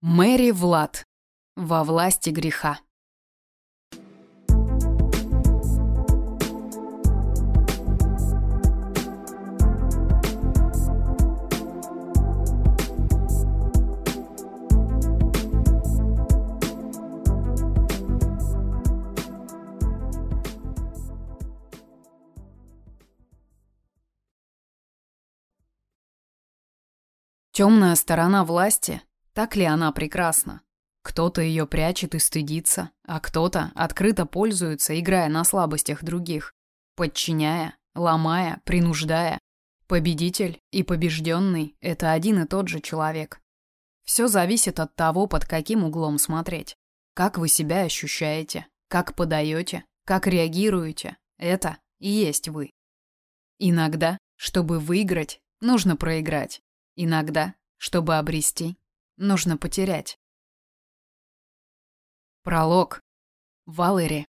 Мэри Влад. Во власти греха. Темная сторона власти так ли она прекрасна? Кто-то ее прячет и стыдится, а кто-то открыто пользуется, играя на слабостях других, подчиняя, ломая, принуждая. Победитель и побежденный – это один и тот же человек. Все зависит от того, под каким углом смотреть. Как вы себя ощущаете, как подаете, как реагируете – это и есть вы. Иногда, чтобы выиграть, нужно проиграть. Иногда, чтобы обрести, нужно потерять. Пролог. Валери.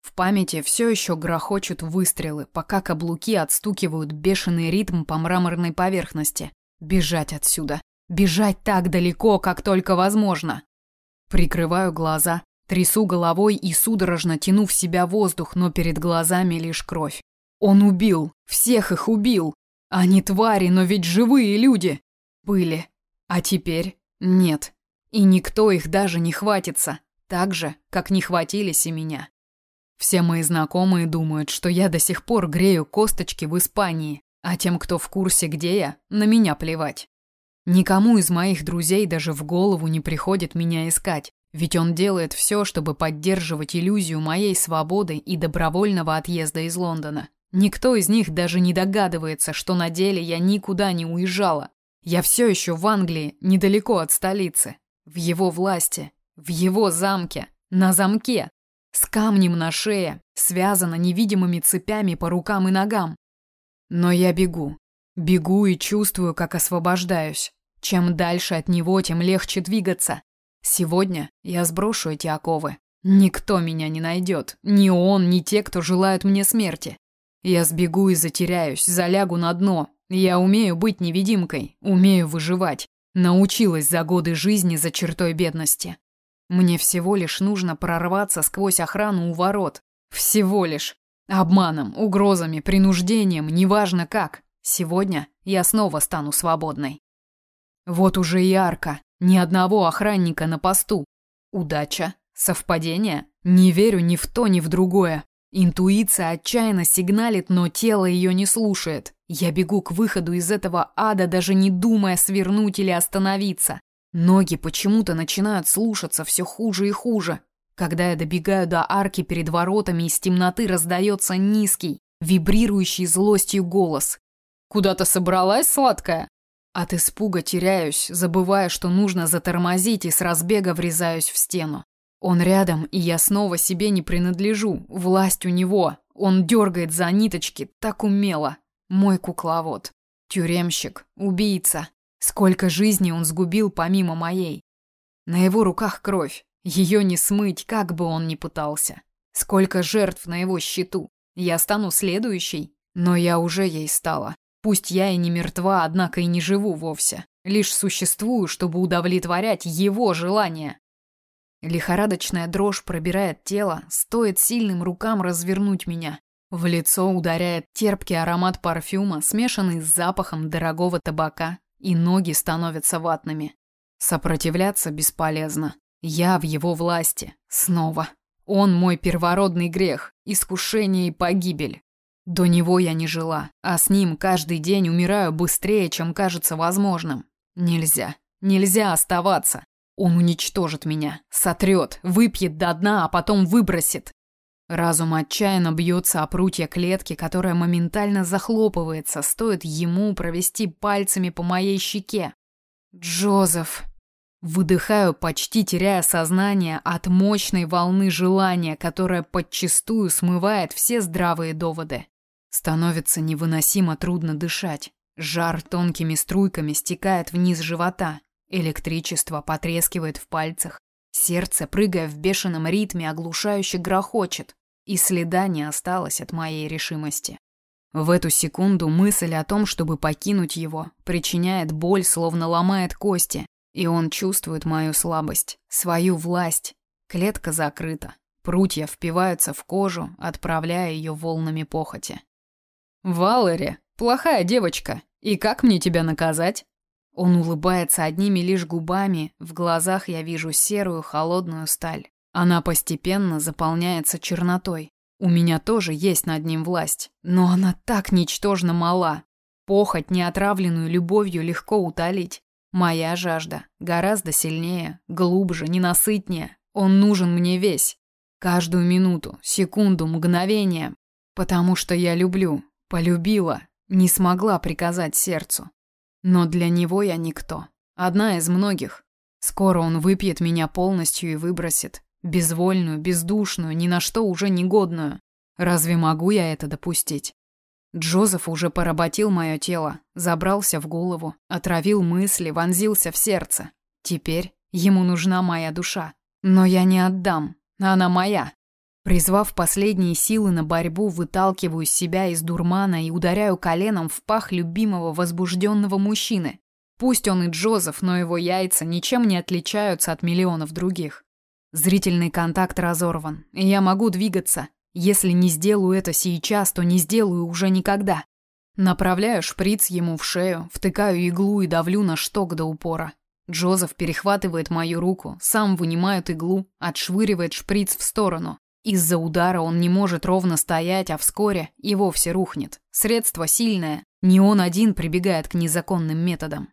В памяти все еще грохочут выстрелы, пока каблуки отстукивают бешеный ритм по мраморной поверхности. Бежать отсюда. Бежать так далеко, как только возможно. Прикрываю глаза, трясу головой и судорожно тяну в себя воздух, но перед глазами лишь кровь. Он убил, всех их убил. Они твари, но ведь живые люди. Были. А теперь нет. И никто их даже не хватится, так же, как не хватились и меня. Все мои знакомые думают, что я до сих пор грею косточки в Испании, а тем, кто в курсе, где я, на меня плевать. Никому из моих друзей даже в голову не приходит меня искать, ведь он делает все, чтобы поддерживать иллюзию моей свободы и добровольного отъезда из Лондона. Никто из них даже не догадывается, что на деле я никуда не уезжала, я все еще в Англии, недалеко от столицы, в его власти, в его замке, на замке, с камнем на шее, связана невидимыми цепями по рукам и ногам. Но я бегу. Бегу и чувствую, как освобождаюсь. Чем дальше от него, тем легче двигаться. Сегодня я сброшу эти оковы. Никто меня не найдет. Ни он, ни те, кто желают мне смерти. Я сбегу и затеряюсь, залягу на дно, я умею быть невидимкой, умею выживать. Научилась за годы жизни за чертой бедности. Мне всего лишь нужно прорваться сквозь охрану у ворот. Всего лишь. Обманом, угрозами, принуждением, неважно как. Сегодня я снова стану свободной. Вот уже арка. Ни одного охранника на посту. Удача? Совпадение? Не верю ни в то, ни в другое. Интуиция отчаянно сигналит, но тело ее не слушает. Я бегу к выходу из этого ада, даже не думая свернуть или остановиться. Ноги почему-то начинают слушаться все хуже и хуже. Когда я добегаю до арки перед воротами, из темноты раздается низкий, вибрирующий злостью голос. «Куда-то собралась, сладкая?» От испуга теряюсь, забывая, что нужно затормозить и с разбега врезаюсь в стену. Он рядом, и я снова себе не принадлежу. Власть у него. Он дергает за ниточки так умело. Мой кукловод. Тюремщик. Убийца. Сколько жизней он сгубил помимо моей. На его руках кровь. Ее не смыть, как бы он ни пытался. Сколько жертв на его счету. Я стану следующей, но я уже ей стала. Пусть я и не мертва, однако и не живу вовсе. Лишь существую, чтобы удовлетворять его желания. Лихорадочная дрожь пробирает тело, стоит сильным рукам развернуть меня. В лицо ударяет терпкий аромат парфюма, смешанный с запахом дорогого табака, и ноги становятся ватными. Сопротивляться бесполезно. Я в его власти. Снова. Он мой первородный грех, искушение и погибель. До него я не жила, а с ним каждый день умираю быстрее, чем кажется возможным. Нельзя. Нельзя оставаться. Он уничтожит меня, сотрет, выпьет до дна, а потом выбросит. Разум отчаянно бьется о прутья клетки, которая моментально захлопывается, стоит ему провести пальцами по моей щеке. Джозеф. Выдыхаю, почти теряя сознание от мощной волны желания, которая подчистую смывает все здравые доводы. Становится невыносимо трудно дышать. Жар тонкими струйками стекает вниз живота. Электричество потрескивает в пальцах. Сердце, прыгая в бешеном ритме, оглушающе грохочет, и следа не осталось от моей решимости. В эту секунду мысль о том, чтобы покинуть его, причиняет боль, словно ломает кости, и он чувствует мою слабость, свою власть. Клетка закрыта. Прутья впиваются в кожу, отправляя ее волнами похоти. «Валери, плохая девочка. И как мне тебя наказать?» Он улыбается одними лишь губами, в глазах я вижу серую холодную сталь. Она постепенно заполняется чернотой. У меня тоже есть над ним власть, но она так ничтожно мала. Похоть, неотравленную любовью, легко утолить. Моя жажда гораздо сильнее, глубже, ненасытнее. Он нужен мне весь. Каждую минуту, секунду, мгновение. Потому что я люблю, полюбила, не смогла приказать сердцу. Но для него я никто. Одна из многих. Скоро он выпьет меня полностью и выбросит. Безвольную, бездушную, ни на что уже негодную. Разве могу я это допустить? Джозеф уже поработил мое тело, забрался в голову, отравил мысли, вонзился в сердце. Теперь ему нужна моя душа. Но я не отдам. Она моя. Призвав последние силы на борьбу, выталкиваю себя из дурмана и ударяю коленом в пах любимого возбужденного мужчины. Пусть он и Джозеф, но его яйца ничем не отличаются от миллионов других. Зрительный контакт разорван, и я могу двигаться. Если не сделаю это сейчас, то не сделаю уже никогда. Направляю шприц ему в шею, втыкаю иглу и давлю на шток до упора. Джозеф перехватывает мою руку, сам вынимает иглу, отшвыривает шприц в сторону. Из-за удара он не может ровно стоять, а вскоре и вовсе рухнет. Средство сильное, не он один прибегает к незаконным методам.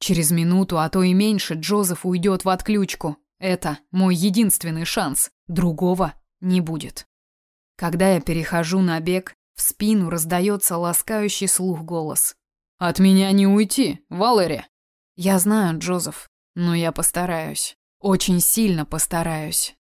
Через минуту, а то и меньше, Джозеф уйдет в отключку. Это мой единственный шанс. Другого не будет. Когда я перехожу на бег, в спину раздается ласкающий слух голос. «От меня не уйти, Валери!» Я знаю, Джозеф, но я постараюсь. Очень сильно постараюсь.